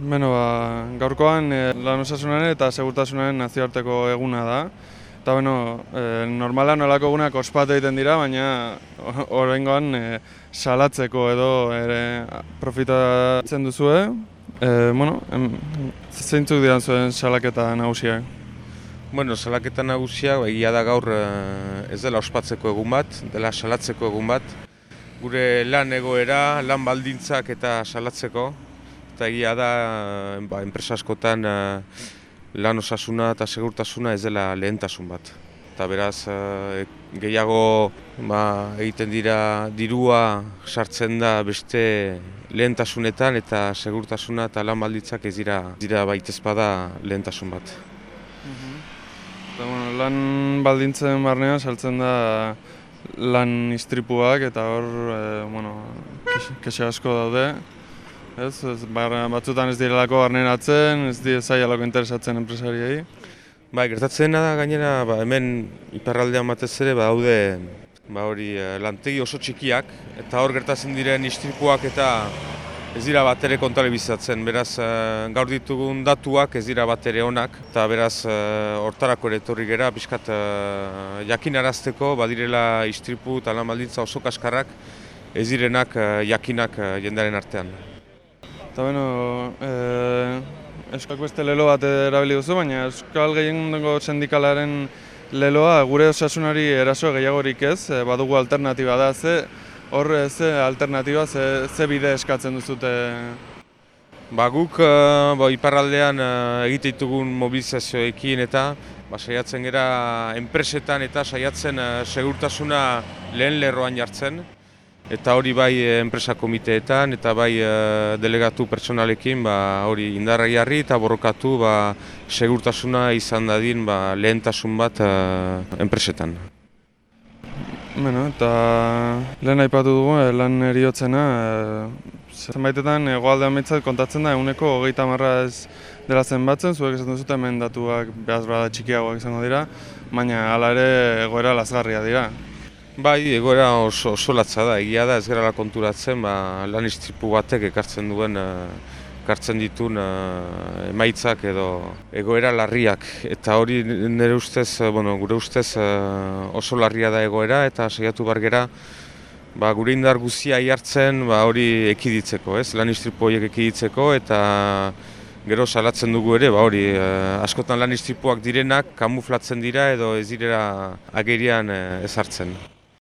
Beno, ba, gaurkoan e, lan osasunaren eta segurtasunaren nazioarteko eguna da. Eta beno, e, normalan nolako egunak ospatu egiten dira, baina horrengoan e, salatzeko edo ere profitatzen duzue. E, bueno, em, zeintzuk dira zuen salaketa nagusiak? Bueno, salaketa nagusia, egia da gaur ez dela ospatzeko egun bat, dela salatzeko egun bat. Gure lan egoera, lan baldintzak eta salatzeko, eta egia da ba, enpresa askotan uh, lan osasuna eta segurtasuna ez dela lehentasun bat. Eta beraz uh, gehiago ba, egiten dira dirua sartzen da beste lehentasunetan eta segurtasuna eta lan balditzak ez dira, dira baitezpada lehentasun bat. Mhm. Eta, bueno, lan baldintzen barnean saltzen da lan istripuak eta hor e, bueno, kese asko daude. Ez, ez batzutan ez direlako barneratzen, ez die zaialako interesatzen enpresariei. Bai, gertatzen da gainera, ba, hemen iparraldean batez ere ba, daude ba, hori eh, lantegi oso txikiak eta hor gertatzen diren istripuak eta ez dira bat ere kontalebizatzen, beraz uh, gaur ditugun datuak ez dira bat ere onak eta beraz uh, hortarako ere etorri gera, pixkat jakinarazteko badirela istripu eta lan oso kaskarrak ez direnak jakinak jendaren artean. Eta beno, e, eskak beste lelo bat erabili duzu, baina eskal gehiengo sindikalaren leloa gure osasunari eraso gehiagorik ez, e, badugu alternatiba da, ze hor ze alternatiba, ze, ze bide eskatzen duzute? Ba, guk ba, iparraldean egite ditugun mobilizazioekin eta ba, saiatzen gera enpresetan eta saiatzen segurtasuna lehen lerroan jartzen. Eta hori bai eh, enpresa komiteetan eta bai eh, delegatu pertsonalekin ba, hori indarra jarri eta borrokatu ba, segurtasuna izan dadin ba, lehentasun bat uh, enpresetan. Bueno, eta lehen aipatu dugu, lan eriotzena, e, zenbaitetan egoaldean mitzat kontatzen da, eguneko hogeita marra ez dela zen batzen, zuek esaten duzute hemen datuak bada txikiagoak izango dira, baina hala ere egoera lazgarria dira. Bai, egoera oso, oso latza da, egia da ez gara konturatzen, ba, lan istripu batek ekartzen duen, uh, ekartzen ditun uh, emaitzak edo egoera larriak. Eta hori nire ustez, uh, bueno, gure ustez oso larria da egoera eta saiatu bar gera, ba, gure indar guzia hartzen ba, hori ekiditzeko, ez? lan istripu horiek ekiditzeko eta gero salatzen dugu ere, ba, hori askotan lan istripuak direnak kamuflatzen dira edo ez direra agerian uh, ezartzen.